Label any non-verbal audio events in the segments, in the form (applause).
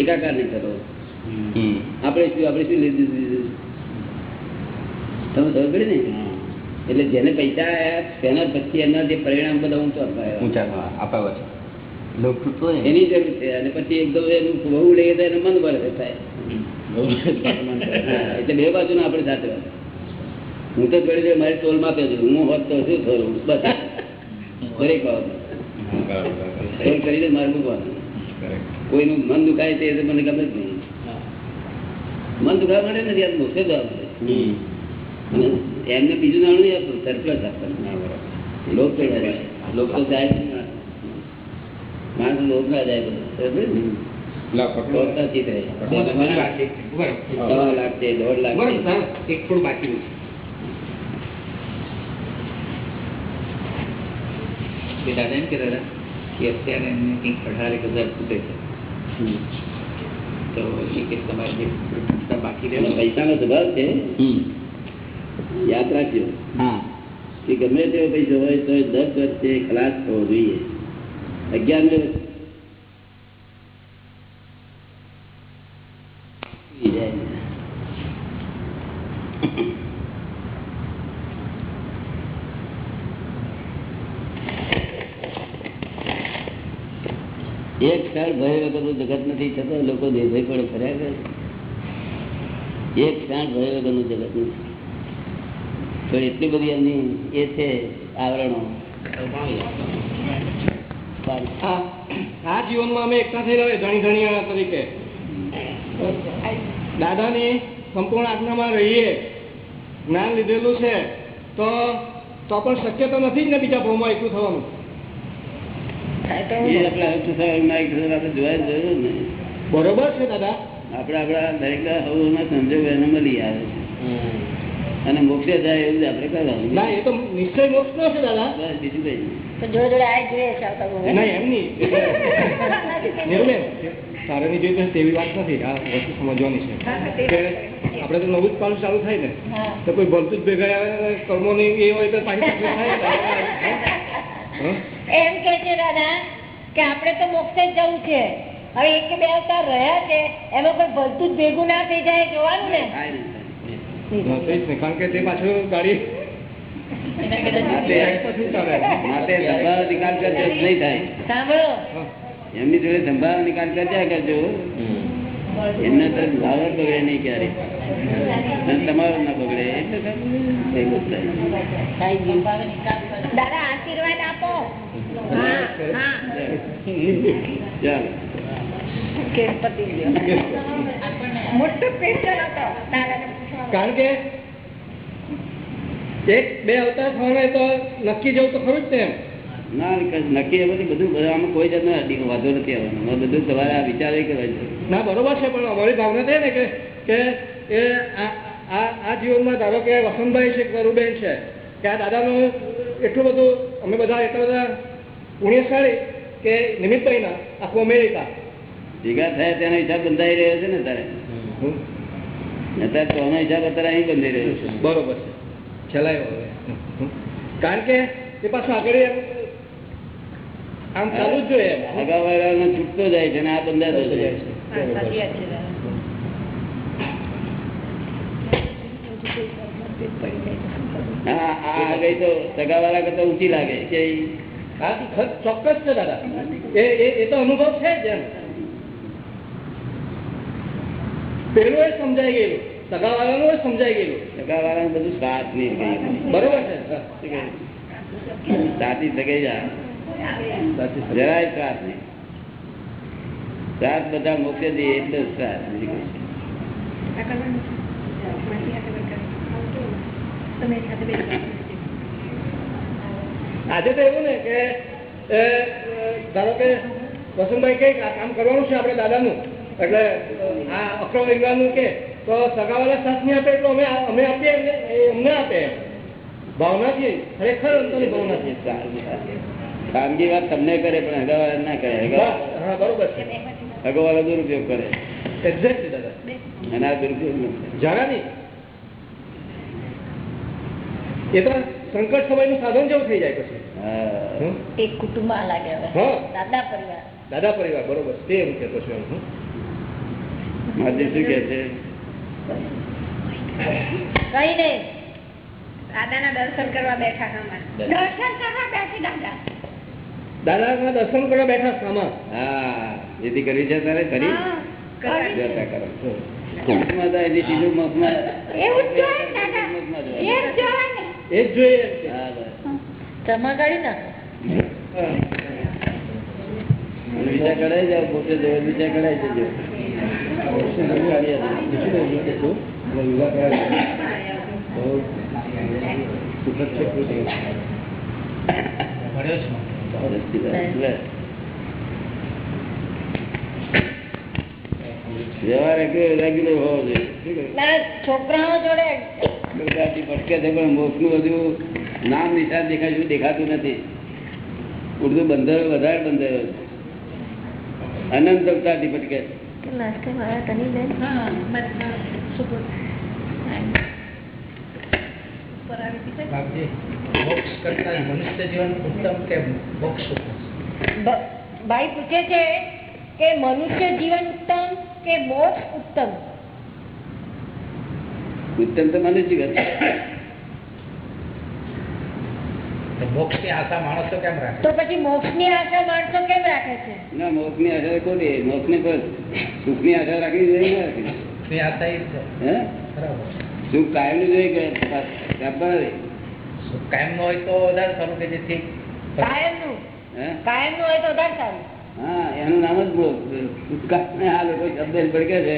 એકાકાર નહીં કરો આપણે શું આપણે શું લીધું દીધું તમે ખબર પડી ને? એટલે જેને પૈસા આવ્યા તેના પછી એના જે પરિણામ બધા ઊંચો ઊંચા છે. એની જરૂર છે. અને પછી એકદમ એનું બહુ લઈએ તો એને મન ભરે થાય. એટલે બે બાજુ આપણે સાથે હું તો જોડે જોડે મારી ટોલમાં છું. હું હોત તો શું થયું? બસ. દરેક બાબત ટોલ કરીને મારે મૂકવાનું કોઈનું મન દુખાય તે મને ગમે જ નહીં. મન દુખાવા માટે નથી આ મોક્ષે જવા માટે એમને બીજું નાણું નહીં આપવું સરપ્લસ આપવાનું. લોક તો લોક તો જાય માણસ લોક ના જાય ને? દાદા એમ કે હતા કે અત્યારે એમને કંઈક અઢારેક હજાર ખૂટે છે. તો એ કે તમારે જે બાકી રહેલો પૈસાનો સ્વભાવ છે યાદ રાખજો. હા. કે ગમે તેવો પૈસો હોય તો દસ વર્ષે ખલાસ થવો જોઈએ. અગિયાર વર્ષ એક ક્ષણ ભય વગરનું જગત નથી થતો, લોકો નિર્ભય પણ ફર્યા કરે એક ક્ષણ ભય વગરનું જગત નથી. એટલી બધી એમની એ છે, આવરણો. આ જીવનમાં અમે એકઠા થઈ રહ્યા ધણી ધણી તરીકે. દાદાની સંપૂર્ણ આજ્ઞામાં રહીએ, જ્ઞાન લીધેલું છે, તો તો પણ શક્ય તો નથી જ ને બીજા ભાવમાં એકલું થવાનું એ આપણે અર્થશાસ્ત્રમાં એક વખત આપણે જોવા જરૂર ને બરોબર છે દાદા. આપણે આપણા દરેક હવોના એને મળી આવે છે. અને મોક્ષે જાય એવું આપડે કરવાનું. ના એ તો નિશ્ચય મોક્ષ નો છે દાદા. બસ બીજું કઈ જોડે જોડે આ જોઈએ છે આવતા એમ નહીં. નિર્મલ તારાની તેવી વાત નથી. આ વસ્તુ સમજવાની છે. કે આપણે તો નવું જ પાલું ચાલુ થાય ને તો કોઈ ભરતું જ ભેગા આવે કર્મો નહીં એ હોય તો પાછી થાય એમ કે છે દાદા કે આપણે તો મોક્ષે જ જવું છે. હવે એક કે બે અવતાર રહ્યા છે એમાં કોઈ ભલતું જ ભેગું ના થઈ જાય જોવાનું ને. કારણ કે તે પાછું ગાડી સાંભળો એમની જોડે સંભાળ નિકાલ કરજા કરજો એમના તો ભાવ બગડે નહીં ક્યારે. અને તમારો ના બગડે એટલે દાદા આશીર્વાદ આપો. હા હા ચાલો. કારણ કે એક બે અવતાર થવાના તો નક્કી જવું તો ખરું જ ને એમ. ના નક્કી એ બધી બધું આમાં કોઈ જાતનો અડી- વાંધો નથી આવવાનો. બધું તમારે આ વિચાર કરવા છે. ના બરોબર છે પણ અમારી ભાવના થઈ ને કે કે એ આ આ જીવનમાં ધારો કે વસંતભાઈ છે કે કરુબેન છે કે આ દાદાનું એટલું બધું અમે બધા એટલા બધા પુણ્યશાળી કે નિમિત્તભાઈના આખું અમેરિકા. ભેગા થયા તેનો હિસાબ બંધાઈ રહ્યો છે ને તારે? અત્યારે તોનો હિસાબ અત્યારે અહીં બંધાઈ રહ્યો છે. બરોબર છે. કારણ કે એ પાછું આગળ આમ ચાલુ જ જોઈએ. અગાઉ છૂટતો જાય છે અને આ બંધાતો જાય છે. સાચી સગાઈ જા સાચી છે. જરાય ત્રાસ નહીં. ત્રાસ બધા મોકલે દે એટલે જ. આજે તો એવું ને કે ધારો કે વસંતભાઈ કંઈક કામ કરવાનું છે આપણે દાદાનું. એટલે આ અક્રમ વિજ્ઞાનનું કે તો સગાવાલા સાથ નહીં આપે એટલે અમે અમે આપીએ અમને આપે એમ. ભાવનાથી ખરેખર અંતરની ભાવનાથી. ખાનગી વાત તમને કરે પણ હગાવાળા ના કરે. હગા બસ, હા બરોબર છે. હગાવાળો દુરુપયોગ કરે. એક્ઝેક્ટલી દાદા. અને દુરુપયોગ ન જરા નહીં. એ તો સંકટ સમયનું સાધન જેવું થઈ જાય પછી. એક કુટુંબ લાગે હવે. દાદા પરિવાર. દાદા પરિવાર બરોબર. તે હું કહેતો છું એમ માધ્ય શું કે છે? કઈ નહીં દાદાના દર્શન કરવા બેઠા દર્શન કરવા બેઠી દાદા. દાદાના દર્શન કરવા બેઠા સામા હા જેથી કરવી છે તારે કરી જતા કરો. દાદા. એમ છે. વ્યવહાર રેગ્યુલર હોવો જોઈએ? છોકરાઓ જોડે ભટકે છે પણ મોક્ષનું હજુ નામ નિશાન દેખાય શું દેખાતું નથી. ઉર્દુ બંદર વધારે બંદર અનંત અવતારથી ભટકે લાસ્ટ ટાઈમ આવ્યા તની બેન? હા બધા સુપર ઉપર આવી હતી બાપજી, મોક્ષ કરતા મનુષ્ય જીવન ઉત્તમ કે મોક્ષ ભાઈ પૂછે છે કે મનુષ્ય જીવન ઉત્તમ કે મોક્ષ ઉત્તમ? ઉત્તમ તો મનુષ્ય છે મોક્ષની આશા માણસો કેમ રાખે? તો પછી મોક્ષની આશા માણસો કેમ રાખે છે? ના મોક્ષની આશા ખોટી મોક્ષની પર સુખની આશા રાખવી જોઈએ ના ની આશા એ છે. હે? બરાબર. સુખ કાયમનું જોઈએ કે ટેમ્પરરી કાયમ નો હોય તો વધારે સારું કે જેથી કાયમનું કાયમનું હોય તો વધારે સારું. હા એનું નામ જ મોક્ષ આ લોકો શબ્દ ભડકે છે.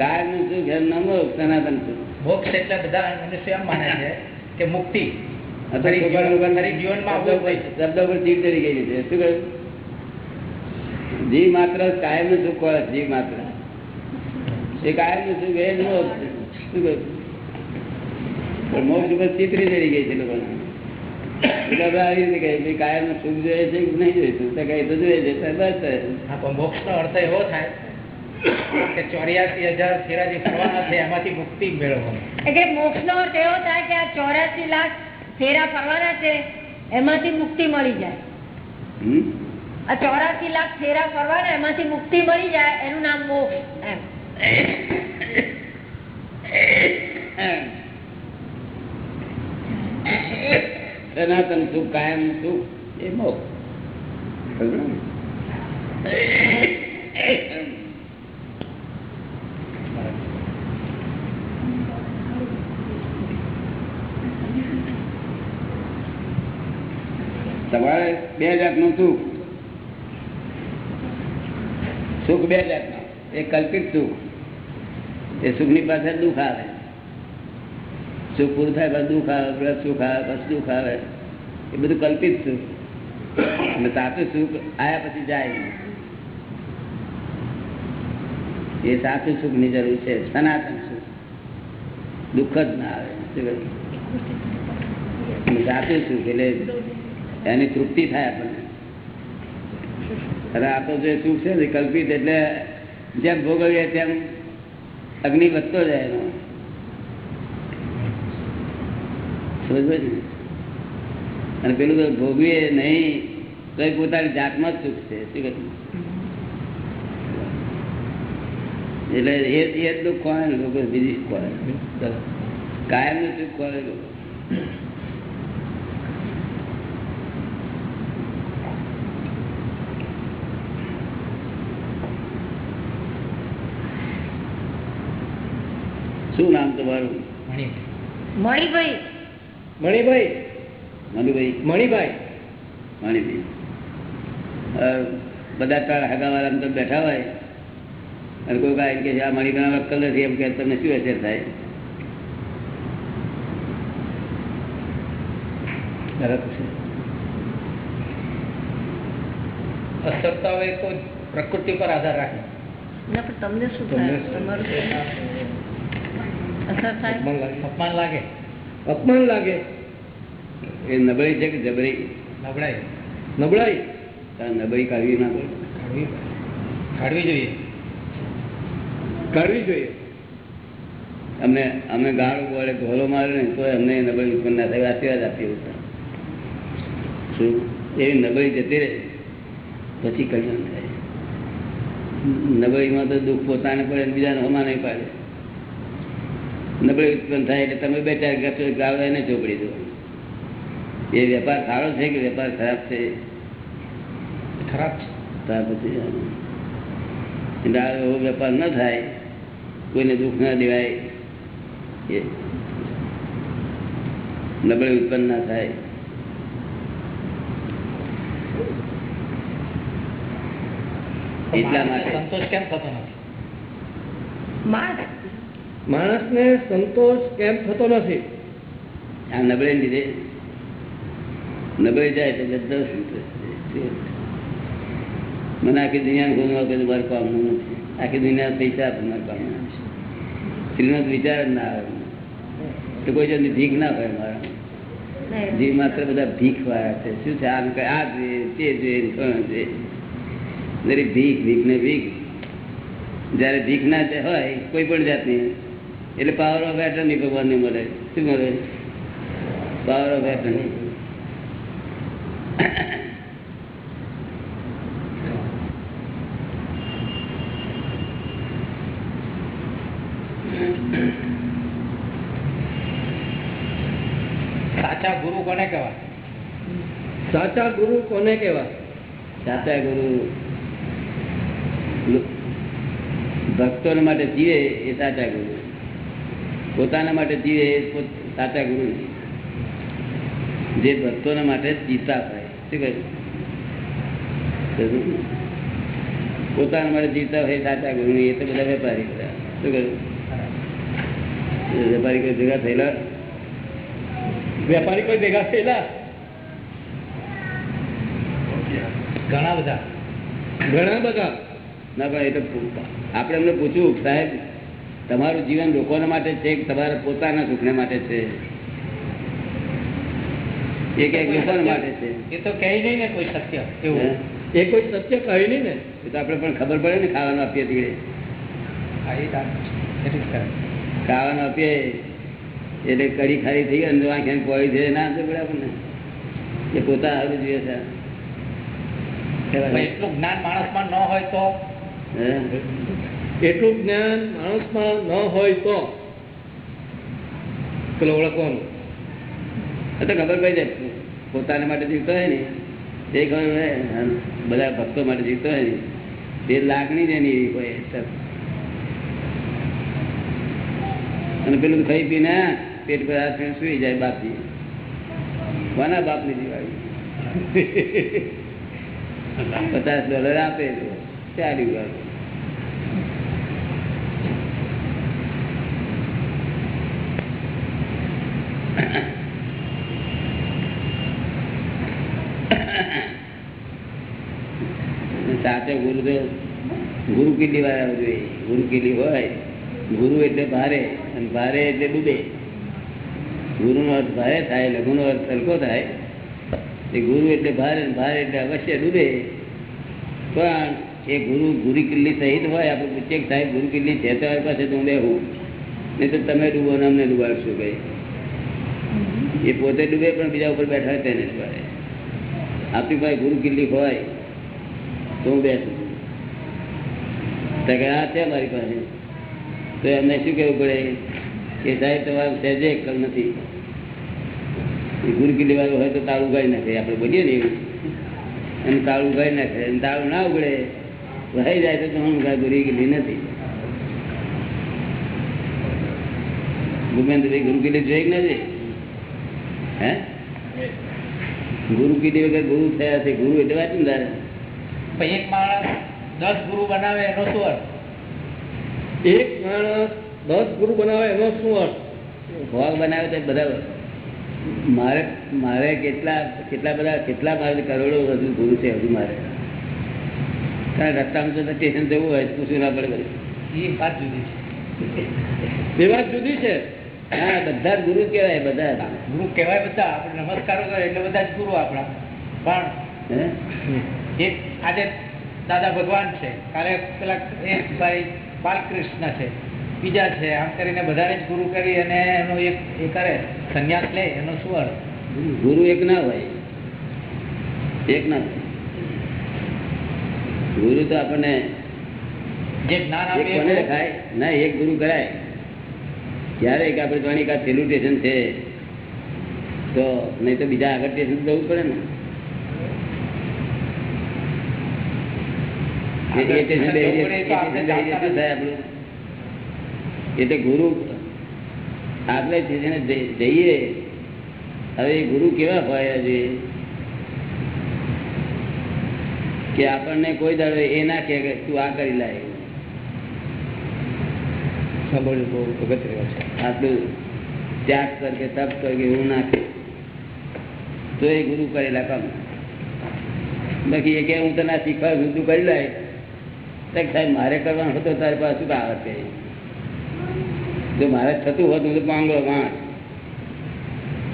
કાયમનું સુખ એનું નામ મોક્ષ સનાતન સુખ. મોક્ષ એટલે બધા મનુષ્ય એમ માને છે કે મુક્તિ. જીવ માત્ર કાયમનું સુખ કોળે જીવ માત્ર. એ કાયમનું સુખ એ મોક્ષ. શું કહ્યું મોક્ષ ઉપર ચિત્રી ચડી ગઈ છે લોકોને. આવી રીતે કહે કાયમ સુખ જોઈએ છે કે નહીં જોઈતું તો કઈ તો જોઈએ છે બસ મોક્ષ નો અર્થ એવો થાય કે ચોર્યાસી હજાર ફેરાજી ફરવાના છે એમાંથી મુક્તિ મેળવવાની. એટલે મોક્ષનો અર્થ એવો થાય કે આ ચોરાસી લાખ ફેરા ફરવાના છે એમાંથી મુક્તિ મળી જાય. આ ચોરાસી લાખ ફેરા ફરવાના એમાંથી મુક્તિ મળી જાય એનું નામ મોક્ષ એમ. સનાતન સુખ કાયમ સુખ એ મોક્ષ. તમારે બે જાતનું સુખ. સુખ બે જાતનું. એક કલ્પિત સુખ. એ સુખની પાછળ દુઃખ આવે. સુખ પૂરું થાય પછી દુઃખ આવે પછી સુખ આવે, પછી દુઃખ આવે. એ બધું કલ્પિત સુખ. અને સાચું સુખ આયા પછી જાય એ સાચું સુખની જરૂર છે, સનાતન સુખ. દુઃખ જ ના આવે સાચું સુખ એટલે એની તૃપ્તિ થાય આપણને. અરે આપણો જે સુખ છે ને કલ્પિત એટલે જેમ ભોગવીએ તેમ અગ્નિ વધતો જાય એનો? અને પેલું તો ભોગવીએ નહીં તો એ પોતાની જાતમાં જ સુખ છે શું કહ્યું એટલે એ એ દુઃખ કોને? લોકો બીજી કોને? કાયમનું સુખ કોને? લોકો શું નામ તમારું? મણી મણિભાઈ. મણિભાઈ? મનુભાઈ. મણિભાઈ. મણિભાઈ. અ, બધા તાર હગાવાળા તો બેઠા હોય. અને કોઈ કાંઈ કે છે આ મણિભાઈ અક્કલ નથી. એમ કે તમને શું અસર થાય? બરાબર છે અસર તો હવે તો પ્રકૃતિ પર આધાર રાખે. ના પણ તમને શું તમને થાય? શું? તમારું શું? અસર થાય? અપમાન લાગે અપમાન લાગે. એ નબળી છે કે જબરી? નબળાઈ. નબળાઈ? નબળી કાઢવી ના પડે. કાઢવી જોઈએ. કાઢવી જોઈએ. અમને અમે ગાળ બોલે ઢોલો મારે ને તો અમને નબળી ઉત્પન્ન ના થાય. આશીર્વાદ આપીએ. શું? એવી નબળી જતી રહે. પછી કલ્યાણ થાય. નબળીમાં તો દુઃખ પોતાને પડે બીજાને હમા નહીં પાડે. નબળી ઉત્પન્ન થાય એટલે તમે બે ચાર ગચો ગાળો એને ચોપડી દો. એ વેપાર સારો છે કે વેપાર ખરાબ છે? ખરાબ છે. ત્યાર પછી એટલે એવો વેપાર ન થાય કોઈને દુઃખ ના દેવાય એ નબળી ઉત્પન્ન ના થાય. એટલા માટે. સંતોષ કેમ થતો નથી? માણસને સંતોષ કેમ થતો નથી? આ નબળે લીધે. નબળી જાય તો બધા સંતોષ મને આખી દુનિયા ગુનો આપે મારું કામનું નથી. આખી દુનિયા પૈસા મારું કામનું સ્ત્રીનો તો વિચાર જ ના આવે. તો કોઈ જણની ભીખ ના હોય મારા જીવ માત્ર બધા ભીખ વાળા છે. શું છે? આમ કઈ આ જોઈએ તે જોઈએ ફલાણું જોઈએ દરેક ભીખ ભીખ ને ભીખ. જયારે ભીખ ના જ હોય કોઈ પણ જાતની. એટલે પાવર ઓફ એટર્ની ભગવાનને મળે. શું મળે? પાવર ઓફ એટર્ની સાચા ગુરુ કોને કેવા સાચા ગુરુ કોને કહેવા સાચા ગુરુ ભક્તો માટે જીવે એ સાચા ગુરુ. પોતાના માટે જીવે સાચા ગુરુ. જે ભક્તોના માટે જીતા હોય શું કહ્યું પોતાના માટે જીતા હોય સાચા ગુરુ એ તો બધા વેપારી બધા શું કહ્યું વેપારી કોઈ ભેગા થયેલા? વેપારી કોઈ ભેગા થયેલા? ઘણા બધા. ઘણા બધા? ના ભાઈ એ તો આપણે એમને પૂછવું સાહેબ. તમારું જીવન લોકોના માટે છે કે તમારા પોતાના સુખને માટે છે? એ લોકોના માટે છે. એ તો કહી નહીં ને કોઈ સત્ય હે? એવું એ કોઈ સત્ય કહે નહીં ને. એ તો આપણે પણ ખબર પડે ને ખાવાનું આપીએ correct. ખાવાનું આપીએ એટલે કડી ખાલી થઈ ગઈ અંદર આંખે ના તો પડે આપણને એ પોતા સારું જોઈએ છે. એટલું જ્ઞાન માણસમાં ન હોય તો હે? એટલું જ્ઞાન માણસમાં ન હોય તો પેલો ઓળખવાનું. એટલે ખબર પડી જાય. પોતાને માટે જીવતો હોય ને તે ખબર બધા ભક્તો માટે જીવતો હોય ને તે લાગણી જ એની હોય અને પેલું ખાઈ પીને પેટ પર હાથ સુઈ જાય બાપજી. કોના બાપની દિવાળી? (laughs) પચાસ ડોલર આપે ચાલ્યું ગયું સાચો ગુરુ ગુરુ કિલ્લી વાળા જોઈએ? ગુરુ કિલ્લી હોય? ગુરુ એટલે ભારે, અને ભારે એટલે ડૂબે. ગુરુનો અર્થ ભારે થાય, લઘુનો અર્થ હલકો થાય. એ ગુરુ એટલે ભારે ભારે એટલે અવશ્ય ડૂબે. પણ એ ગુરુ ગુરુ કિલ્લી સહિત હોય, આપણે પૂછીએ સાહેબ, ગુરુ કિલ્લી છે તો અમારી પાસે તો બેહું. નહીં તો તમે ડૂબો ને અમને ડૂબાડશો કઈ. એ પોતે ડૂબે, પણ બીજા ઉપર બેઠા હોય તેને ડૂબાડે. આપણી પાસે ગુરુ કિલ્લી હોય તો હું બેસું આ છે મારી પાસે. તો એમને શું કહેવું પડે? કે સાહેબ તમારું સહેજે એકલ નથી. ગુરુ કિલ્લી હોય તો તાળું ગાઈ નાખે. આપણે બોલીએ ને એવું. એનું તાળું ગાઈ નાખે. અને તાળું ના ઉગડે વહાઈ જાય તો તમારું ગુરુ કિલ્લી નથી. ભૂપેન્દ્રભાઈ ગુરુ કિલ્લી જોઈ? નથી હે? ગુરુ કિલ્લી વગર ગુરુ થયા છે. ગુરુ એટલે વાંચું ને તારે પણ એક માણસ દસ ગુરુ બનાવે એનો શું અર્થ? એક માણસ દસ ગુરુ બનાવે એનો શું અર્થ? ભોગ બનાવે તો બધા મારે મારે કેટલા કેટલા બધા કેટલા મારે કરોડો હજુ ગુરુ છે હજુ મારે. કારણ રસ્તામાં તો સ્ટેશન જવું હોય પૂછવું ના પડે એ વાત જુદી છે. એ વાત જુદી છે? હા બધા જ ગુરુ કહેવાય બધા ગુરુ કહેવાય બધા આપણે નમસ્કારો કરે એટલે બધા જ ગુરુ આપણા. પણ આજે દાદા ભગવાન છે કાલે પેલા એક ભાઈ બાલકૃષ્ણ છે બીજા છે આમ કરીને બધાને જ ગુરુ કરી અને એનો એક એ કરે સંન્યાસ લે એનો શું અર્થ ગુરુ એક ના હોય. એક ના ગુરુ તો આપણને જે જ્ઞાન આપે એ ના એક ગુરુ કરાય. ક્યારે એક આપણે જાણી કા છેલ્લું સ્ટેશન છે તો નહીં તો બીજા આગળ સ્ટેશન જવું પડે ને એ- એ સ્ટેશન બે- એ જવું પડે તો આપણે સ્ટેશન બે- શું થાય આપણું? એટલે ગુરુ આપણે જઈએ હવે એ ગુરુ કેવા હોય જોઈએ કે આપણને કોઈ દાડો એ ના કે તું આ કરી લાય. સાંભળ્યું તો અગત્ય છે. આટલું ત્યાગ કર કે તપ કર કે એવું ના કહે. તો એ ગુરુ કરેલા કામ. બાકી એ કે હું તને શીખવા તું કરી લાય. સાહેબ, મારે કરવાનું હતો, તારી પાસે શું આવે છે જો મારે થતું હોત તો પાંગળો વાંચ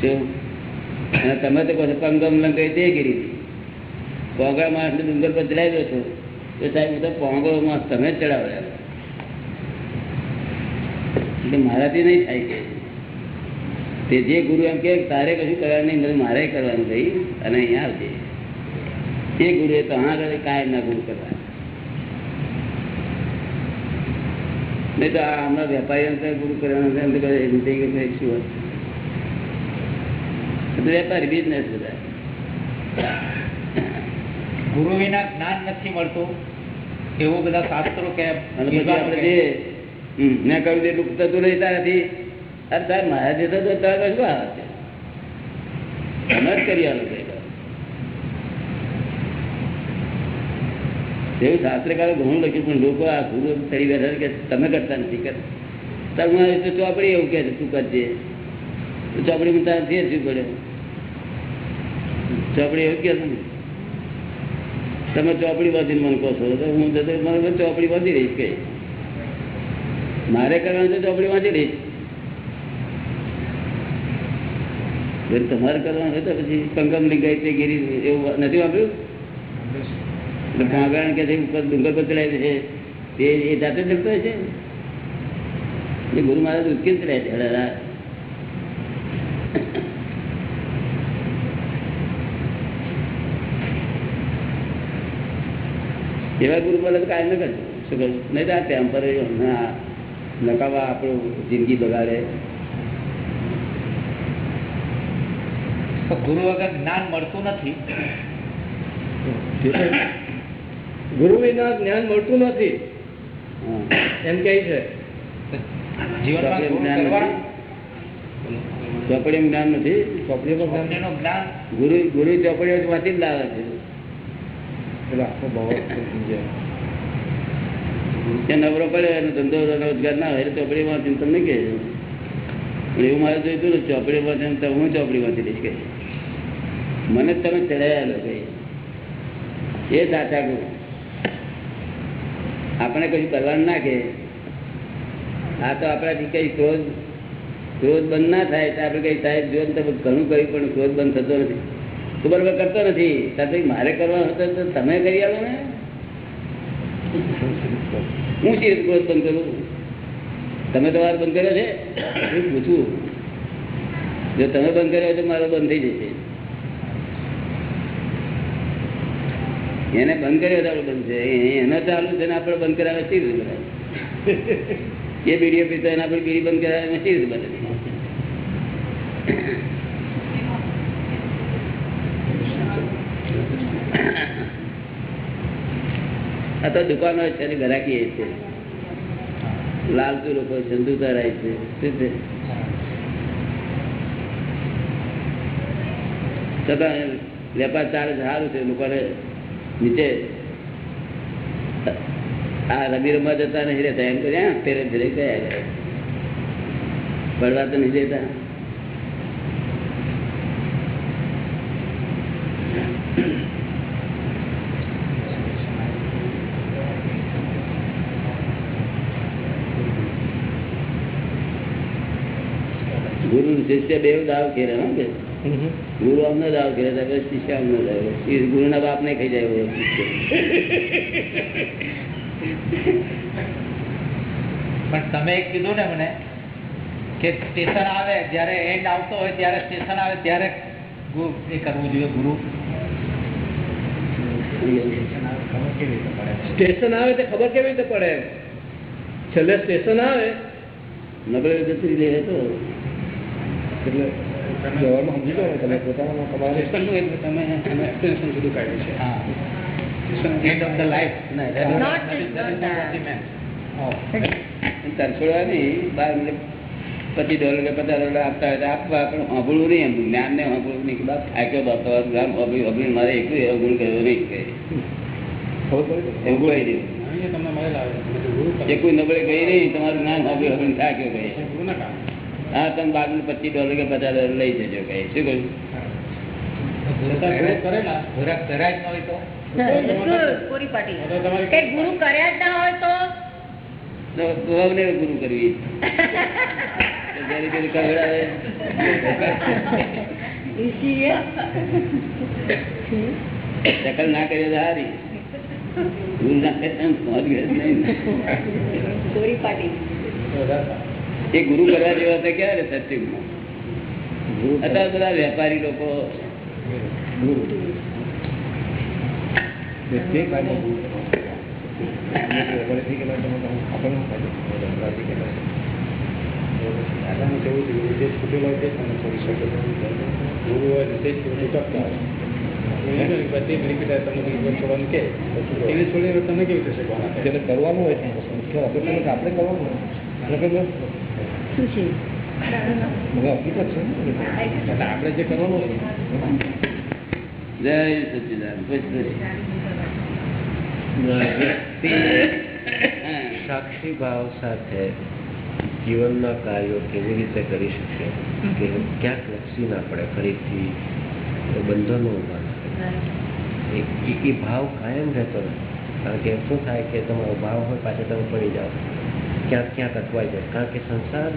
શું? તમે તો કહો છો પંગમ લંગ તે ગીરી પોંગળા માણસને ડુંગર પર ચડાવી દો છો. તો સાહેબ, હું તો પોંગળો માણસ તમે જ ચડાવ્યા એટલે મારાથી નહીં થાય કે. તે જે ગુરુ એમ કે તારે કશું કરવાનું નહીં, મારે કરવાનું ભાઈ, અને અહીંયા આવજે. એ ગુરુએ તો હા કરે કાયમ ના ગુરુ કરવા નહીં તો આમના વેપારી પૂરું ગુરુ કરવાનું શું વેપારી બિઝનેસ બધા. ગુરુ વિના જ્ઞાન નથી મળતું. એવું બધા શાસ્ત્રો કે મેં કહ્યું એટલું થતું નહીં તારાથી અરે સાહેબ મારા જે થતું તારા શું આવે છે? જ કરી આલો શાસ્ત્રકારે ઘણું લખ્યું પણ લોકો આ ગુરુ ચડી બેઠા કે તમે કરતા નથી કરતા તારું તો ચોપડી એવું કે છે, તું કરજે. ચોપડી તારે ફેર શું પડે? ચોપડી એવું કે છે તમે ચોપડી બાંધીને મને કહો છો. તો હું મને ચોપડી બાંધી રહીશ કઈ મારે કરવાનું છે ચોપડી વાંચી રહીશ તમારે કરવાનું હોય તો પછી કંકમ લિંગાઈ તે ગીરી એવું નથી વાપર્યું? કાંગણ કે છે ઉપર ડુંગર પર ચડાવી છે તે એ જાતે જમતો છે એ ગુરુ મહારાજ ઉચકીને ચડાય છે દાદા એવા ગુરુ મહારાજ કાંઈ ન કરજો શું કરું નહીં તો આ ટેમ્પરરી નકાવા આપણું જિંદગી બગાડે. ગુરુ વગર જ્ઞાન મળતું નથી. ગુરુ વિના જ્ઞાન મળતું નથી. એમ કહે છે. ગુરુ જ્ઞાન નથી. ચોપડીમાં જ્ઞાન ગુરુ ગુરુ ચોપડીઓ જ લાવે છે. કે નવરો પડે એનો ધંધો રોજગાર ના હોય ચોપડી માંથી તમને કે એવું મારે જોઈતું ને ચોપડી માંથી હું ચોપડી માંથી લઈશ કે મને તમે ચડાયેલો કઈ એ સાચા ગુરુ આપણે કશું કરવાનું ના કે આ તો આપણાથી કઈ ક્રોધ ક્રોધ બંધ ના થાય તો આપણે કઈ સાહેબ, જો ઘણું કર્યું, પણ ક્રોધ બંધ થતો નથી. તું બરોબર કરતો નથી. સાથે મારે કરવાનું હતું તો તમે કરી આવો ને. હું રીતે ક્રોધ બંધ કરું? તમે તો વાર બંધ કર્યો છે? પૂછવું જો તમે બંધ કર્યો તો મારો બંધ થઈ જશે. એને બંધ કર્યો તો આપણે બંધ છે. એનો ચાલુ છે ને આપણે બંધ કરાવે સી રીતે એ બીડીઓ પીતો એને આપણે બીડી બંધ કરાવે સી રીતે બને? આ તો દુકાનો છે ને, ગરાકી છે. લાલતુ લોકો છે દુધારાય છે. શું છે? છતાં વેપાર ચાલે સારું છે. લોકોને નીચે આ રમી રમવા જતા નહીં રહેતા એમ કરી, હા, ફેરે ફેરે ગયા કરે. પડવા તો નહીં દેતા ગુરુ ને શિષ્ય બે દાવ ખેરે, હો, કે ગુરુ અમને જ આવે પછી શિષ્ય અમને દાવ શિષ્ય ગુરુના બાપને ખાઈ જાય શિષ્ય પણ તમે કીધું ને મને કે સ્ટેશન આવે જ્યારે એન્ડ આવતો હોય ત્યારે સ્ટેશન આવે ત્યારે એ કરવું જોઈએ ગુરુ. સ્ટેશન આવે તો ખબર કેવી રીતે પડે છેલ્લે સ્ટેશન આવે. નબળે જતી લે તો એટલે વ્યવહારમાં સમજી લો તમે પોતાના તમારે તમે એનું એક્સપ્લેનેશન જુદું કાઢ્યું છે. હા. પચીસ ડોલર કે પચાસ ડોલર આપતા હોય તો આપવા પણ સાંભળવું નહીં એમ. જ્ઞાન ને સાંભળવું નહીં કે બાપ થાક્યો બાપ તમારું જ્ઞાન સાંભળ્યું સાંભળ્યું મારે એકલું એવો ગુણ કર્યો નહીં કહે એવું કહી દઉં એ કોઈ નબળે ગઈ નહીં તમારું જ્ઞાન સાંભળ્યું સાંભળીને થાક્યો કહે. હા તમે બાદ પચીસ ડોલર કે પચાસ ડોલર લઈ જજો કઈ શું કહ્યું? ગુરુ ન કરવી. (laughs) દખલ કરીએ તો સારી ગુરુ ના કરે એ ગુરુ કરવા જેવા હતા ક્યારે સત્યુગમાં? અત્યારે બધા વેપારી લોકો તમે કેવું રીતે કરવાનું હોય આપણે કરવાનું હોય. શું છે? આપણે જે કરવાનું જય સચિદાન. સાક્ષી ભાવ સાથે જીવનના કાર્યો કેવી રીતે કરી શકશે કે ક્યાંક લક્ષી ના પડે ફરીથી બંધનો ઊભા એ ભાવ કાયમ રહેતો નથી કારણ કે શું થાય કે તમારો ભાવ હોય પાછળ તમે પડી જાઓ. ક્યાંક ક્યાંક અટવાઈ જાય. કારણ કે સંસાર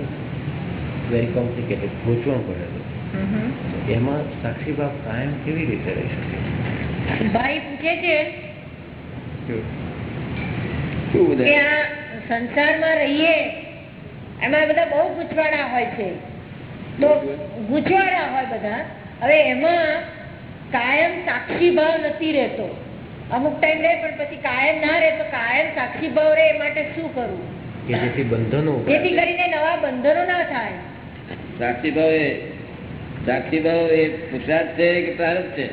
વેરી કોમ્પ્લિકેટેડ ગોચવણ પડેલું એમાં સાક્ષી ભાવ કાયમ કેવી રીતે રહી શકે? ભાઈ પૂછે છે સંસારમાં રહીએ એમાં બધા બહુ ગૂંચવાડા હોય છે. તો ગૂંચવાડા હોય બધા. હવે એમાં કાયમ સાક્ષી ભાવ નથી રહેતો. અમુક ટાઈમ રહે પણ પછી કાયમ ના રહે તો કાયમ સાક્ષી ભાવ રહે એ માટે શું કરવું કે જેથી બંધનો જેથી કરીને નવા બંધનો ના થાય. સાક્ષી ભાવ એ સાક્ષી ભાવ એ પુરુષાર્થ છે કે પ્રારંભ છે?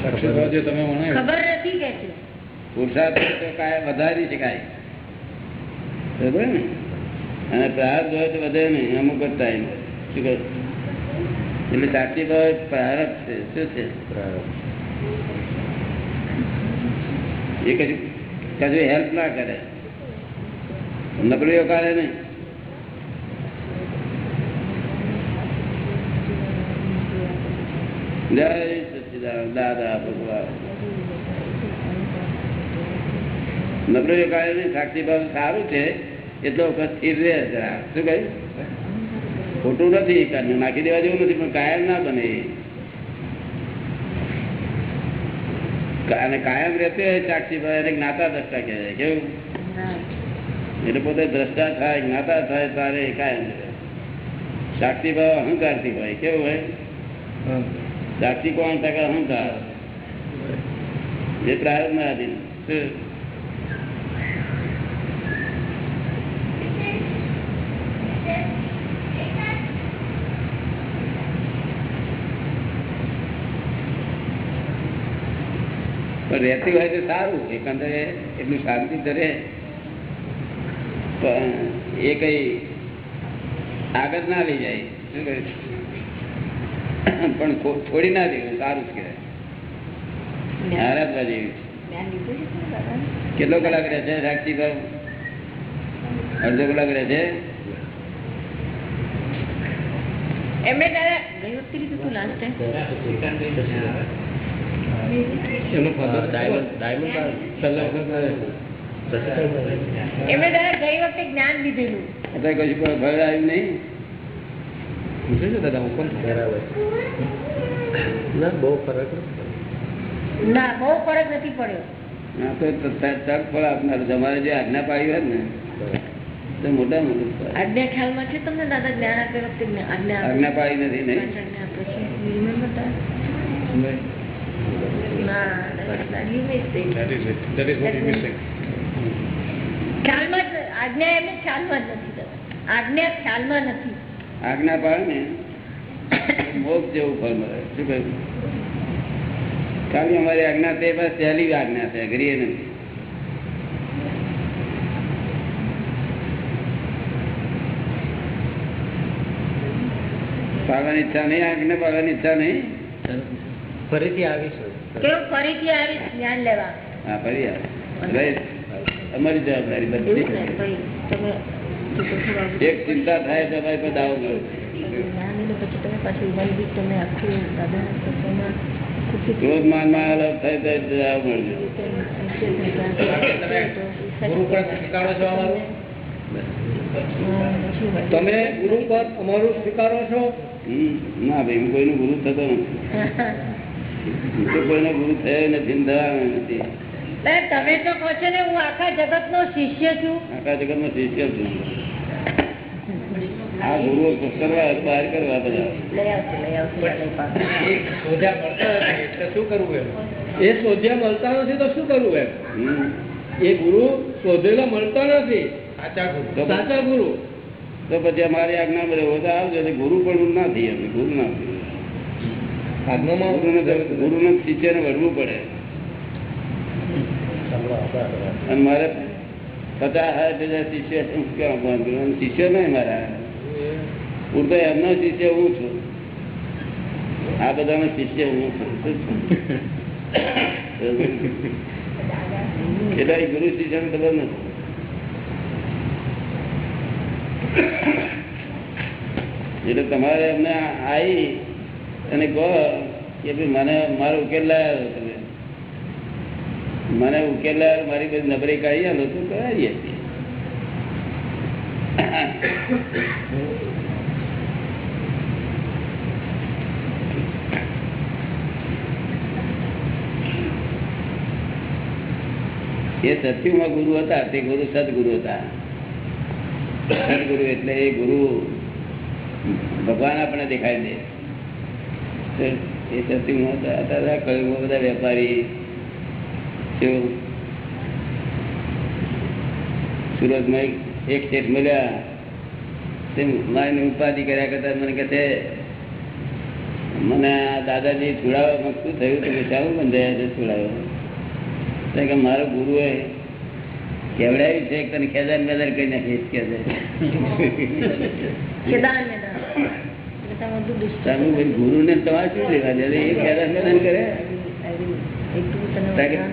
સાક્ષીભાવ જે તમે વણાયો ખબર નથી કે પુરુષાર્થ તો કાંઈ વધારી શકાય. બરોબર ને? અને પ્રારબ્ધ હોય તો વધે નહીં અમુક જ ટાઈમ શું એટલે સાક્ષી ભાવ પ્રારંભ છે. શું છે? પ્રારબ્ધ. એ કશું કશું હેલ્પ ના કરે. નબળીઓ જય કાઢે નહીં, સાક્ષી ભાવ સારું છે, એટલો વખત સ્થિર રહે શું કહ્યું? ખોટું નથી નાખી દેવા જેવું નથી, પણ કાયમ ના બને એ. અને કાયમ રહેતો હોય સાક્ષી ભાવ એને જ્ઞાતા દ્રષ્ટા કહેવાય કેવું? એટલે પોતે દ્રષ્ટા થાય જ્ઞાતા થાય તારે કાયમ રહે. સાક્ષી ભાવ અહંકારથી હોય. કેવું હોય. સાક્ષી કોણ? ટકા અહંકાર. એ પ્રારંભ ના આધીન પણ રહેતી હોય તો સારું એકંદરે એટલું શાંતિ ધરે પણ એ કઈ આગળ ના લઈ જાય. શું કહે? પણ છોડી ના દેવું સારું જ કહેવાય. આરાધવા જેવી કેટલો કલાક રહે છે સાક્ષી ભાઈ અડધો કલાક રહે છે? એમણે દાદા ગયું કીધું હતું લાસ્ટ એમનો father ડાયમંડ ડાયમંડ બાર. એમણે દાદા ગઈ વખતે જ્ઞાન લીધેલું અત્યારે કશું કોઈ ફળ આવ્યું નહીં? પૂછે છે દાદા હું કોણ? બરાબર. ના બહુ ફરક ના બહુ ફરક નથી પડ્યો. આ તો તરત ફળ આપનાર તમારે જે આજ્ઞા પાડી હોય ને તો મોટા મોટું. આજ્ઞા ખ્યાલમાં છે તમને દાદા જ્ઞાન આપે વખતે જ્ઞા- આજ્ઞા આજ્ઞા પાડી નથી નહીં. પાંચ આજ્ઞા આપે છે You remember that? નહીં. ના that. You missed it. That is it. That is what you're missing. ખ્યાલમાં જ આજ્ઞા એમને ખ્યાલમાં જ નથી દાદા. આજ્ઞા ખ્યાલમાં નથી આજ્ઞા પાડે ને મોક્ષ જેવું ફળ મળે શું કહ્યું ખાલી અમારી આજ્ઞા તે બસ સહેલી આજ્ઞા છે અઘરી નથી પાડવાની ઈચ્છા નહીં આજ્ઞા પાડવાની ઈચ્છા નહીં ફરીથી આવીશું. કેવું ફરીથી આવીશ જ્ઞાન લેવા. હા ફરી અમારી જવાબદારી બધી એક ચિંતા થાય તો અમારી પર દાવો કરો. જ્ઞાન તમે માં અલગ થાય તો દાવો મળજો ગુરુ પર સ્વીકારો છો અમારું તમે ગુરુ પર અમારું સ્વીકારો છો? ના ભાઈ હું કોઈનું ગુરુ થતો નથી. (laughs) કોઈનો ગુરુ થયો નથી ને નથી. તમે તો કહો છો ને હું આખા જગત નો શિષ્ય છું. આખા જગત નો શિષ્ય છું. આ ગુરુઓ કરવા બહાર કરવા બધા. લઈ આવશે લઈ આવશે દાદા પાસે. એક સોજા મળતા એટલે શું કરવું એમ? એ શોધ્યા મળતા નથી તો શું કરવું એમ? એ ગુરુ શોધેલા મળતા નથી. સાચા ગુરુ. તો સાચા ગુરુ. તો પછી અમારી આજ્ઞા બધે આવજો ગુરુ પણ ના થઈ અમે ગુરુ ના. આજ્ઞામાં ગુરુને શિષ્યને વળવું પડે. અને મારે પચાસ હાથ હજાર શિષ્ય શું શિષ્ય નહીં મારા. હું તો એમનો શિષ્ય હું છું. આ બધાનો શિષ્ય હું છું. એટલે ગુરુ શિષ્ય ખબર નથી. એટલે તમારે એમને આવી અને કહો કે મને, મારો ઉકેલ લાવ્યો તમે. મને ઉકેલ લાવ્યો મારી બધી નબળી કાઢી આલો તો કરાવીએ એ સત્યુમાં ગુરુ હતા, તે ગુરુ સદગુરુ હતા. સદગુરુ એટલે એ ગુરુ ભગવાન આપણે દેખાય દે. એ સત્યુમાં બધા વેપારી સુરતમાં એક- શેઠ મળ્યા. મારી ઉપાધિ કર્યા કરતા મને કહે મને આ દાદાજી છોડાવવામાં શું થયું? તો શાવું બંધાયા છે તો કે મારો ગુરુએ કેવડાવ્યું છે? તને ખેદાન મેદાર કરી નાખીશ કે છે? (laughs) એટલે ભાઈ ગુરુને તમારે શું લેવા દે? એ ખેદાર કરે? એટલું.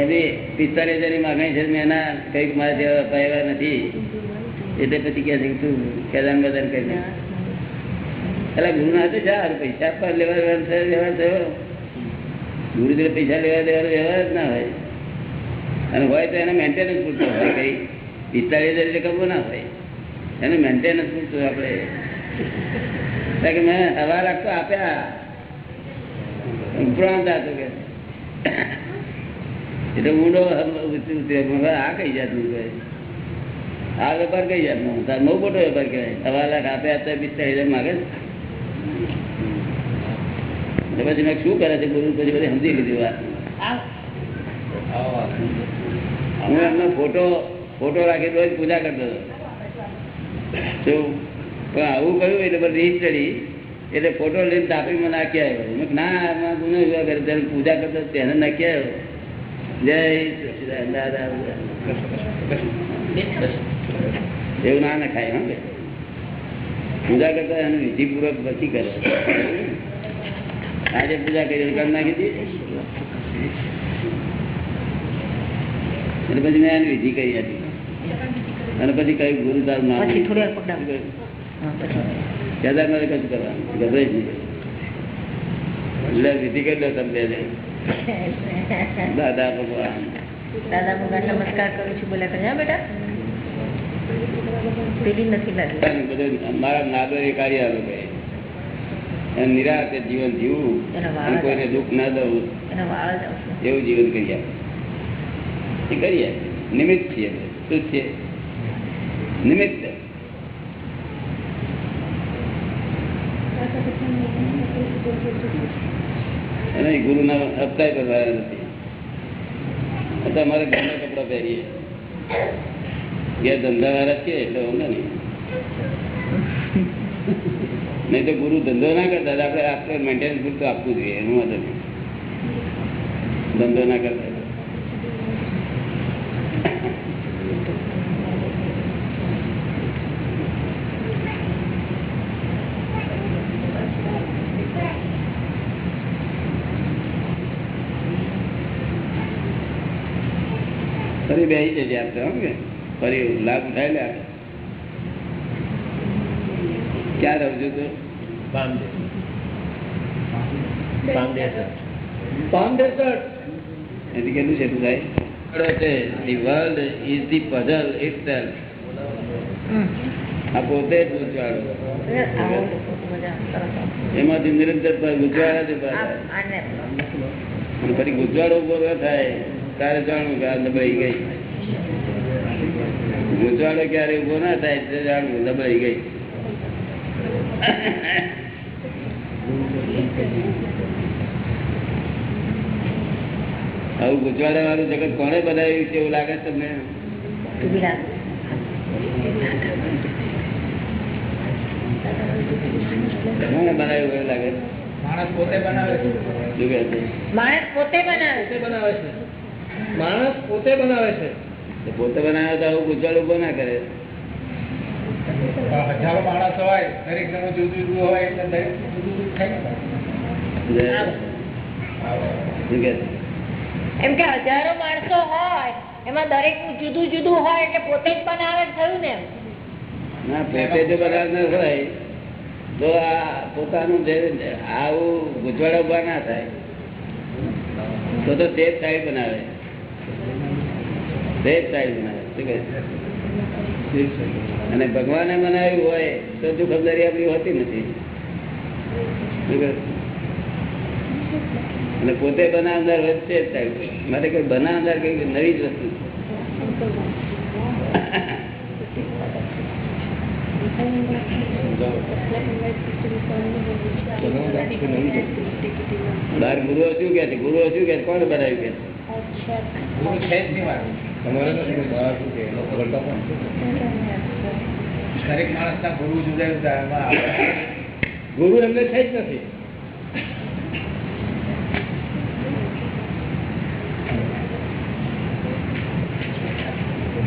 એની પિસ્તાલીસ હજારની માગણી છે મેં એના કંઈક મારા જેવા અપાયા નથી. એટલે પછી કહે છે કે તું ખેદાન બદાન કરી નાખ. એટલે ગુરુ ના હાથે ચાર પૈસા આપવા લેવા દેવાનો થયો વ્યવહાર થયો ગુરુ જોડે પૈસા લેવા દેવાનો વ્યવહાર જ ના હોય. અને હોય તો એને મેન્ટેનન્સ પૂરતો હોય કઈ પિસ્તાળીસ હજાર કબો ના હોય. એને મેન્ટેનન્સ પૂરતું આપણે. કે મેં હવા લાખ તો આપ્યા. ઉપરાંત કે એટલે ઊંડો આ કઈ જાતનું કહે આ વેપાર કઈ જાતનો? બહુ મોટો વેપાર કહેવાય. સવા લાખ આપ્યા તો પિસ્તાળીસ હજાર માગે. પછી મેં શું કરે છે બોલું? પછી બધી સમજી લીધી વાત. હું એમનો ફોટો ફોટો રાખી તો પૂજા કરતો હતો. શું? પણ આવું કહ્યું એટલે બધી રીત ચડી. એટલે ફોટો લઈને તાપીમાં નાખી આવ્યો. ના આમાં ગુનો કરે ત્યારે પૂજા કરતો તેને નાખી આવ્યો. જય એવું ના નખાય હા. પૂજા કરતા એનું વિધિપૂર્વક પછી કરે. આજે પૂજા કરી કરી નાખી દીધી એટલે પછી મેં એની વિધિ કરી હતી. અને પછી કઈ ગુરુ તારું નામ પછી થોડી વાર પકડાવો. હા, પછી. કેદાર મારે કશું કરવાનું? ગભરાઈ જ નહીં. એટલે વિધિ કરી લો તમે બે દાદા ભગવાન. દાદા ભગવાન નમસ્કાર કરું છું. બોલ્યા કરે. બેટા? પેલી નથી લાગી. બધું મારા નાદો કાર્ય આવે ભાઈ નિરાતે જીવન જીવવું અને કોઈને દુઃખ ના દઉં એવું જીવન કરી આપે. એ કરીએ. નિમિત્ત છીએ શું છે નિમિત્ત અને ગુરુ ના હપ્તા કરવાના નથી. અમારે ઘરના કપડા પહેરીએ. ઘેર ધંધાવાળા છીએ એટલે વાંધો નહીં. નહીં તો ગુરુ ધંધો ના કરતા આપણે આપણે મેન્ટેનન્સ આપવું જોઈએ, એનું વાંધો નહીં. ધંધો ના કરતા. તો. બે જજે આપણે સમજે ફરી લાભ ઉઠાવી લે ક્યાં રહું છું તું? પામદેસર પામદેસર પામ ડેઝર્ટ એથી કેટલું છે તું થાય the world is the puzzle itself. આ પોતે જ ગુંચવાડો એમાંથી નિરંતર પર ગુંચવાડા જ અને ફરી ગુંચવાડો ઊભો થાય. તારે જાણવું કે આ દબાઈ ગઈ. ગુંચવાડો ક્યારે ઊભો ના થાય દબાઈ ગઈ. આવું ગુજવાડા વાળું જગત કોને બનાવ્યું છે એવું લાગે તમને? કોને બનાવ્યું એવું લાગે? માણસ પોતે બનાવે છે. માણસ પોતે બનાવે બનાવે છે. માણસ પોતે બનાવે છે. પોતે બનાવ્યો તો આવું ગુજરાત ઊભો ના કરે. હજારો માણસ હોય દરેક જણું જુદું જુદું હોય એટલે દરેક જુદું જુદું થાય ને એમ કે હજારો માણસો હોય એમાં દરેક જુદું જુદું હોય એટલે પોતે જ બનાવે થયું ને ના પોતે જો બનાવનાર હોય તો આ પોતાનું જે આવું ગુજવાડો ઊભા ના થાય. તો તો સેફ સાઈડ બનાવે. સેફ સાઈડ અને ભગવાને બનાવ્યું હોય, તો જોખમદારી આપણી હોતી નથી. અને પોતે બનાવનાર વધશે. માટે કઈ બનાવનાર કઈ નવી જ વસ્તુ. બાર ગુરુઓ શું કે ગુરુઓ શું કે કોણ બનાવ્યું કે? તમારે નથી શું કે લોકો દરેક માણસના ગુરુ જુદા જુદા ગુરુ એમને છે જ નથી.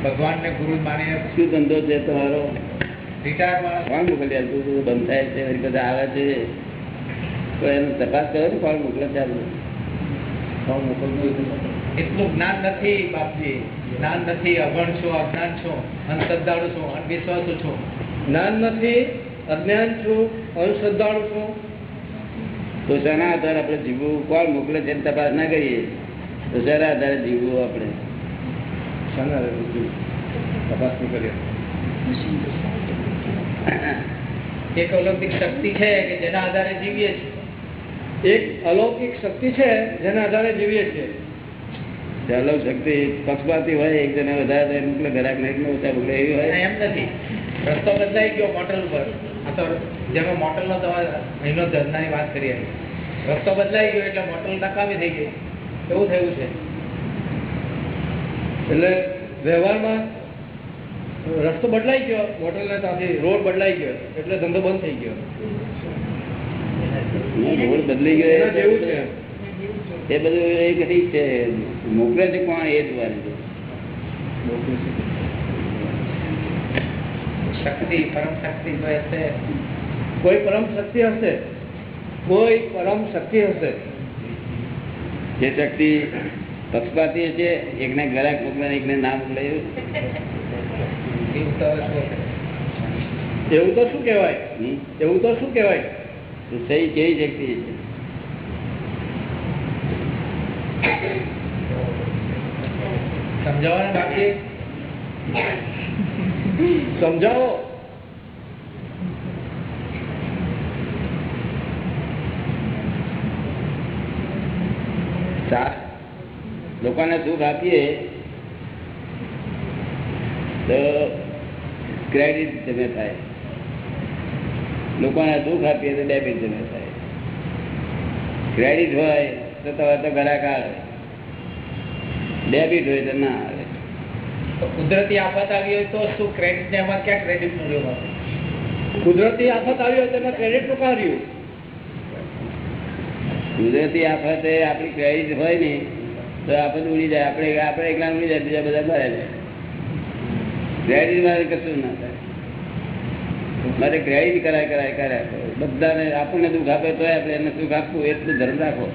ભગવાન ને ગુરુ માની શું ધંધો છે તમારો? કોણ મોકલી આલતું હતું? બંધ થાય છે વળી બધા આવે છે. તો એનો તપાસ કરો ને કોણ મોકલે છે? કોણ મોકલતું? એટલું જ્ઞાન નથી બાપજી. જ્ઞાન નથી અભણ છો અજ્ઞાન છો અંધશ્રદ્ધાળુ છો અંધવિશ્વાસુ છો. જ્ઞાન નથી અજ્ઞાન છું અંધશ્રદ્ધાળુ છું. તો શેના આધારે આપણે જીવવું? કોણ મોકલે છે તપાસ ના કરીએ? તો શેના આધારે જીવવું આપણે? શાના તપાસ નહીં કરીએ. એક અલૌકિક શક્તિ છે કે જેના આધારે જીવીએ છીએ? એક અલૌકિક શક્તિ છે જેના આધારે જીવીએ છીએ. ચાલો શક્તિ પક્ષપાતી હોય એક જણા વધારે મોકલે ઘરાક ને ઓછા મોકલે એવી હોય. એમ નથી. રસ્તો બદલાઈ ગયો મોટલ ઉપર. આ તો જેમાં મોટલનો તમારે મહિનો ધંધાની વાત કરીએ રસ્તો બદલાઈ ગયો એટલે મોટલ નકામી થઈ ગઈ એવું થયું છે. એટલે વ્યવહારમાં રસ્તો બદલાઈ ગયો મોટરને ત્યાંથી રોડ બદલાઈ ગયો એટલે ધંધો બંધ થઈ ગયો. રોડ બદલી ગયો એના જેવું છે. એ બધું એ ઠીક છે. મોકલે છે કોણ? એ જોવાનું છે. શક્તિ પરમ શક્તિ તો હશે. કોઈ પરમ શક્તિ હશે? કોઈ પરમ શક્તિ હશે? જે શક્તિ પક્ષપાતી છે એકને ઘરાક મોકલે એકને નામ મોકલે એવું? તો શું હશે? એવું તો શું કહેવાય? એવું તો શું કહેવાય? સહી કેવી શક્તિ છે? સમજાવો ને બાકી? સમજાવો. લોકોને સુખ આપીએ. તો ક્રેડિટ જમે થાય. લોકોને દુઃખ આપીએ તો ડેબિટ જમે થાય. ક્રેડિટ હોય તો તમારે તો ઘરાકાર આવે. ડેબિટ હોય તો ના આવે. તો કુદરતી આફત આવી હોય તો શું? ક્રેડિટ ને એમાં ક્યાં ક્રેડિટનું લેવાનું કુદરતી આફત આવી હોય તો એમાં ક્રેડિટનું કાર્યું કુદરતી આફતે આપણી ક્રેડિટ હોય ને તો આફત ઉડી જાય. આપણે આપણે એકલા ઉડી જાય બીજા બધા મરે જાય. ક્રેડિટ મારે કશું ના થાય. મારે ક્રેડિટ કરાય કરાય કરાય બધાને આપણને દુઃખ આપે તો આપણે એને સુખ આપવું એટલું ધર્મ રાખો.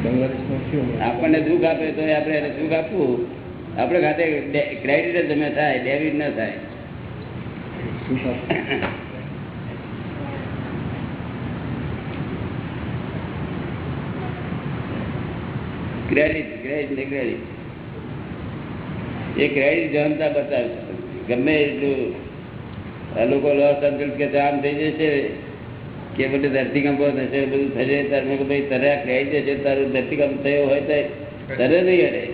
આપણને દુઃખ આપે તો આપણે એને સુખ આપવું. આપણે ખાતે ક્રેડિટ જ થાય ડેબિટ ના થાય. ક્રેડિટ ક્રેડિટ ને ક્રેડિટ. એ ક્રેડિટ જનતા બતાવે ગમે એટલું લોકો લોસ એન્જલ્સ કે આમ થઈ જશે. કે બધું ધરતીકંપ થશે બધું થશે તારે ભાઈ, તરે ક્રેડિટ છે તારું ધરતીકંપ થયો હોય તો તરે નહીં અરે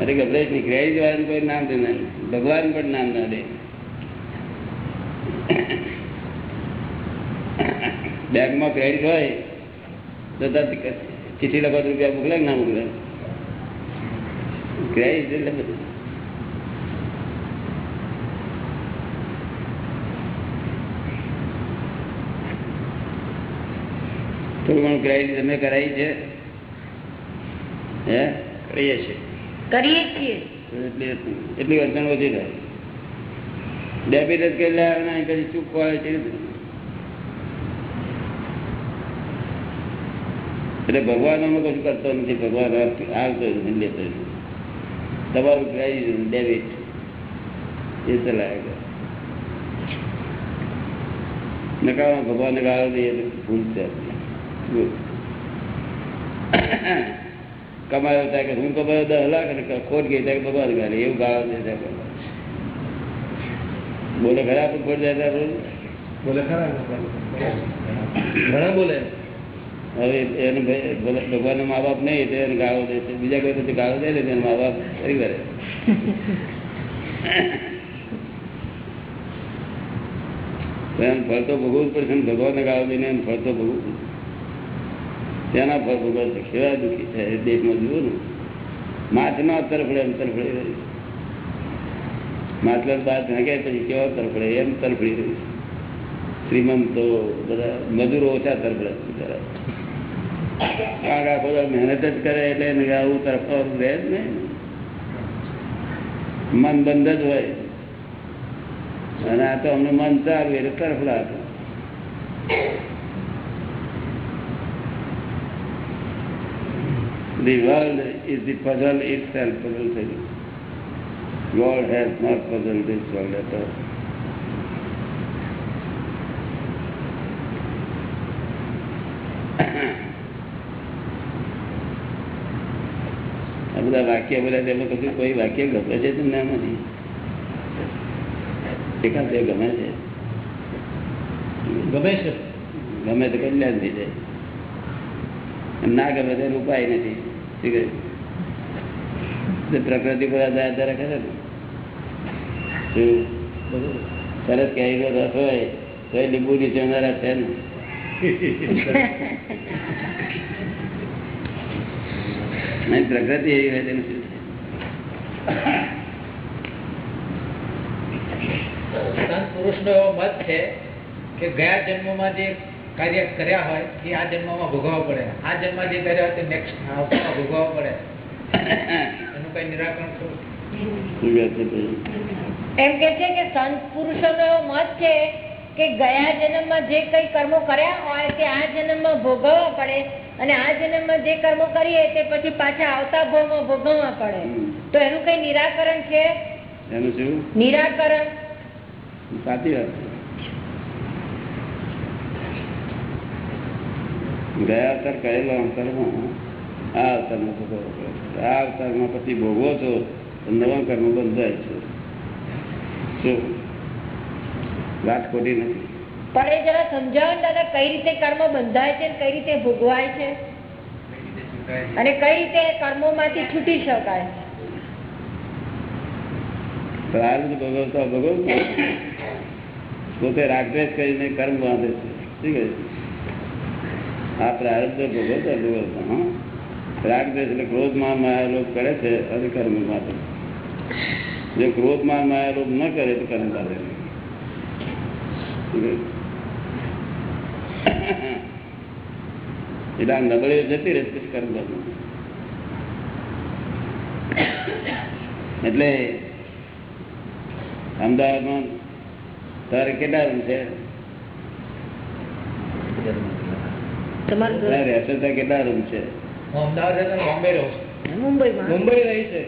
અરે ગભરાઈશ નહીં. ક્રેડિટ વાળાનું કોઈ નામ દે ભગવાન પણ નામ ના દે. બેંકમાં ક્રેડિટ હોય, તો ચિઠ્ઠી લખો રૂપિયા મોકલે ના મોકલે? ક્રેડિટ એટલે બધું. થોડું ઘણું તમે કરાવી છે હે કરીએ છીએ કરીએ છીએ એટલી અડચણ ઓછી થાય ડેબિટ જ કરી પછી ચૂકવા છે એટલે ભગવાન અમે કશું કરતો નથી ભગવાન આવતો નથી લેતો. તમારું ક્રેડિટ ડેબિટ એ કરે. નકામા ભગવાનને ગાળો દઈએ ભૂલ. ભૂલ. કમાયો ત્યાં કે હું કમાયો દસ લાખ અને ખોટ ગઈ ત્યાં કે ભગવાન ગાળે એવું ગાળો દે છે ભગવાન. બોલે ખરા પણ ખોટ જાય ત્યાં બોલે. બોલે ખરા ઘણા બોલે હવે એને ભ- ભલે ભગવાનના મા બાપ નહીં તો એને ગાળો દે છે બીજા કોઈ તો ગાળો દે ને તો એના મા બાપ ફરી વળે તો એનું ફળ તો ભોગવવું જ પડશે ને ભગવાનને ગાળો દઈને એનું ફળ તો ભોગવવું પડશે. તેના પર ભગવાન કેવા દુઃખી થાય દેશમાં જુઓ ને. માથમાં તરફડે એમ તરફડી છે. માછલા બાદ નાખે પછી કેવા તરફડે, એમ તરફડી રહ્યું છે. શ્રીમંતો બધા મજૂરો ઓછા તરફડે બિચારા. કારણ મહેનત જ કરે એટલે એને આવું તરફ રહે જ નહીં. મન બંધ જ હોય. અને આ તો અમને મન ચાલુ, એટલે તરફડા હતું The world is the puzzle itself, puzzle થયું. God has not puzzled this world at all. આ બધા વાક્ય બધા તેમાં કશું કોઈ વાક્ય ગમે છે તમને નથી એકાદ ગમે છે. ગમે છે. ગમે તો કલ્યાણ થઈ જાય. ના ગમે તો ઉપાય નથી. પ્રકૃતિ પર આધાર રાખે છે ને? સરસ કેરીનો રસ હોય તો એ લીંબુ નીચેનારા છે ને? પ્રકૃતિ એવી હોય તેનું શું પુરુષનો એવો મત છે કે ગયા જન્મમાં જે કાર્ય કર્યા હોય એ આ જન્મમાં ભોગવવા પડે. આ જન્મ જે કર્યા હોય તે નેક્સ્ટ આવતામાં ભોગવવા પડે. એનું કઈ નિરાકરણ શું? એમ કે છે કે સંત પુરુષોનો એવો મત છે કે ગયા જન્મમાં જે કઈ કર્મો કર્યા હોય તે આ જન્મમાં ભોગવવા પડે અને આ જન્મમાં જે કર્મો કરીએ તે પછી પાછા આવતા ભાવમાં ભોગવવા પડે. તો એનું કઈ નિરાકરણ છે? એનું શું? નિરાકરણ. સાચી વાત છે ગયા અવતાર કરેલો અવતારમાં? આ અવતારમાં થતો આ અવતારમાં પછી ભોગવો છો તો નવા કર્મ બંધાય છે. શું? વાત ખોટી નથી. પણ એ જરા સમજાવો ને દાદા કઈ રીતે કર્મ બંધાય છે કઈ રીતે ભોગવાય છે? અને કઈ રીતે કર્મો માંથી છૂટી શકાય? પ્રારબ્ધ ભગવતા ભોગવતા પોતે રાગદ્વેષ કરીને કર્મ બાંધે છે. કહે છે? આ પ્રારબ્ધ ભોગવતા હા. રાગ એટલે ક્રોધમાં માયા લોભ કરે છે અને કર્મ માટે જો ક્રોધમાં માયા લોભ ન કરે તો કર્મ કરે એટલે આ નબળી જતી રહે પછી કર્મ કરવું એટલે અમદાવાદમાં તારે કેટલા રૂમ છે? તમારું રહેશે કેટલા રૂમ છે? મુંબઈ રહી છે?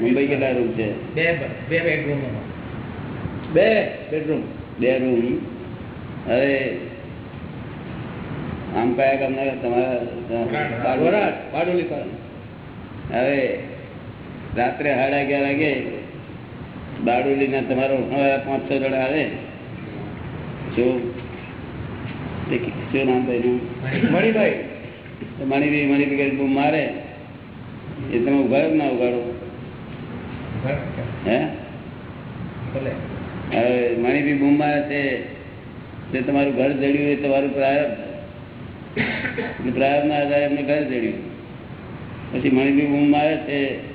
મુંબઈ કેટલા રૂમ છે? બે બે બેડરૂમમાં. બે બેડરૂમ? બે રૂમ. હવે આમ કયા ગામના તમારા વરાટ વાડોલી હવે રાત્રે સાડા અગિયાર વાગે બારડોલીના તમારો પાંચસો પાંચ છ જણા આવે. શું શું નામ ભાઈ મણિભાઈ. મણીબી મણીબી બૂમ મારે? એ તમે ઉઘાડો ના ઉગાડો હે? હવે મણીબી બૂમ મારે છે. તે તમારું ઘર જડ્યું એ તમારું પ્રારંભ પ્રારંભના આધારે એમને ઘર જડ્યું. પછી મણિભી બૂમ મારે છે.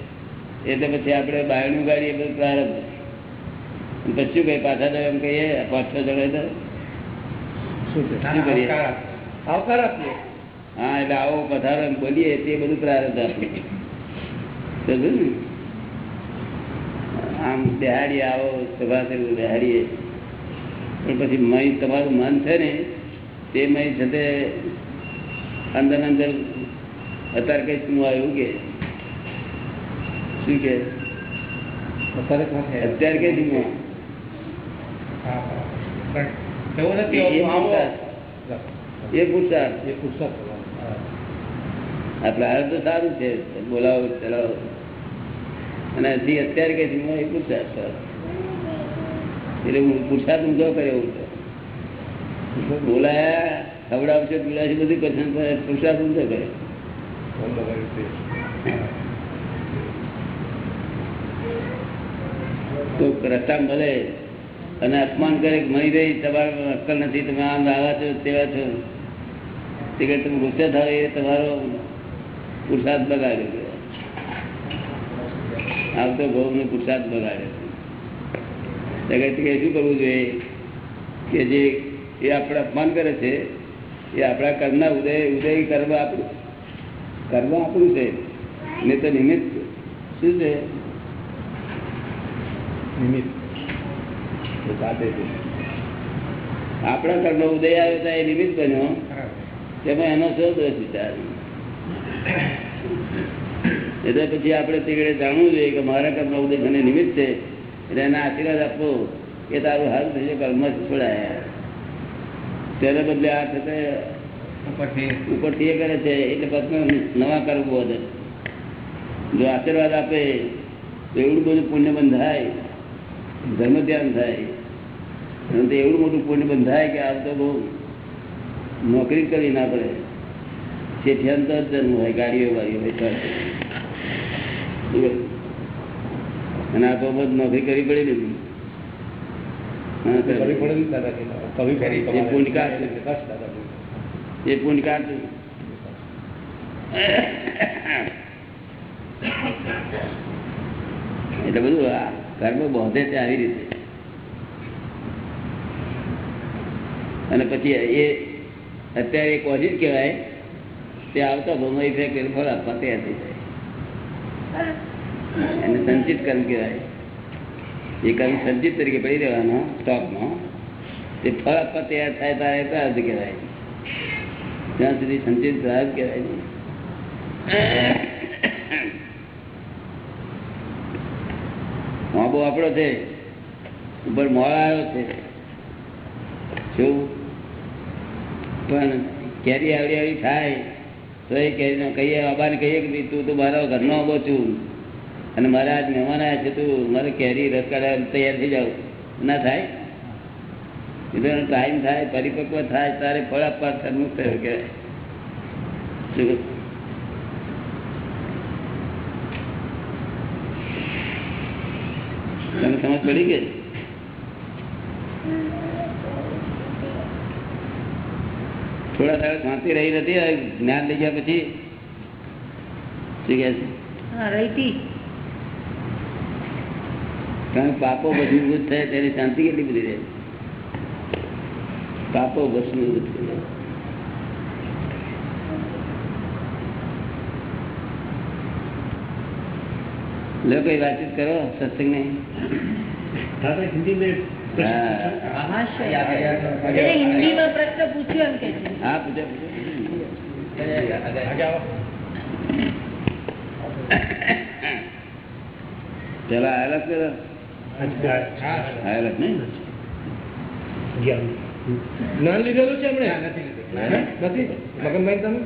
તો પછી આપણે બાયણું ગાડીએ બધું પ્રારંભ પછી શું કહીએ પાછા તો એમ કહીએ પાંચ છ જણા તો શું કરીએ? આવકાર આવકાર આપીએ. હા એટલે આવો પધારો એમ બોલીએ તે બધું પ્રારંભ આપીએ ને? આમ બેહાડીએ આવો સભા થયું પણ પછી મય તમારું મન છે ને તે મય છતે અંદર અંદર અત્યારે કઈ શું આવ્યું કે? શું કે? અત્યારે કઈ શું? એવું નથી એ હોતું. એ પુરુષાર્થ એ પુસ્તક તો સારું છે. બોલાવો ચલાવો. અને હજી અત્યારે કે એ પુરુષાર્થ એટલે હું પુરુષાર્થ ઊંધો કર્યો તો. બોલાયા ખવડાવશે પીવડાવશે બધું કરશે કરે પુરુષાર્થ ઊંધો કરે તો રસ્તા મળે. અને અપમાન કરે મળી રહી, તમારા અક્કલ નથી, તમે આમ આવા છો, તેવા છો. તે કે તમે ગુસ્સે થાવ એ તમારો પુરુષાર્થ બગાડ્યો આવતો ગૌને પુરુષાર્થ બગાડ્યો જગત કે શું કરવું જોઈએ? કે જે, એ આપણે અપમાન કરે છે, એ આપણા કર્મના ઉદય ઉદય કર્મ આપણું. કર્મ આપણું છે. ને તો નિમિત્ત શું છે? નિમિત્ત. સાથે છે. આપણા કર્મ ઉદય આવ્યો તો એ નિમિત્ત બન્યો. તેમાં એનો શું દોષ વિચાર એટલે પછી આપણે તે જાણવું જોઈએ કે મારા કર્મ ઉદય મને નિમિત્ત છે એટલે એના આશીર્વાદ આપવો કે તારું હાલ થશે કર્મ છોડાયા તેને બદલે આ થતે ઉપરથી. ઉપરથી એ કરે છે એટલે પછી નવા કર્મ વધે જો આશીર્વાદ આપે તો એવું બધું પુણ્ય બંધાય ધર્મ ધ્યાન થાય. અને તો એવડું મોટું પુણ્ય બંધાય કે આ તો બહુ નોકરી જ કરવી ના પડે. શેઠિયાન તો જન્મ હોય ગાડીઓ વાળીઓ હોય. અને આ તો બધું નોકરી કરવી પડી ને હા, તો કવિ પડે ને દાદાજી કવિ પડે એ પુણ્ય કાઢ. બસ દાદાજી. એ પુણ્ય એટલે બધું કર્મ બોધે છે આવી રીતે. અને પછી એ અત્યારે એક જ કહેવાય, તે આવતા ભમો ઇફેક્ટ ફેરફાર આપવા તૈયાર થઈ જાય. એને સંચિત કર્મ કહેવાય. એ કર્મ સંચિત તરીકે પડી રહેવાનો સ્ટોકમાં. તે ફળ આપવા તૈયાર થાય તારે પ્રાર્થ કહેવાય? ત્યાં સુધી સંચિત પ્રાર્થ કહેવાય નહીં. (coughs) મોબો આપણો છે, ઉપર મોડા આવ્યો છે. શું પણ કેરી આવડી આવડી થાય તો એ કેરીનો કહીએ, બાબાને કહીએ કે તું તું મારા ઘરનો આવો છું. અને મારા આજ મહેમાન આવ્યા છે, તું મારે કેરી રસ કાઢવા તૈયાર થઈ જાવ. ના થાય? એટલે ટાઈમ થાય, પરિપક્વ થાય, તારે ફળ આપવા સન્મુખ થયો કે? શું? તને સમજ પડી ગઈ? થોડા દાડા શાંતિ રહી નથી જ્ઞાન લઈ ગયા પછી શું કે છે? કારણ કે પાપો ભસ્મીભૂત થાય તેની શાંતિ કેટલી બધી રહે? પાપો ભસ્મીભૂત થઈ જાય. લો કઈ વાતચીત કરો સત્સંગ નહીં હિન્દી હિન્દીમાં પ્રશ્ન પૂછ્યો એમ કે છે. હા પૂજા પેલા આયલા આયલા નહીં? લીધેલું છે એમણે? નથી લીધું નથી? મગનભાઈ તમે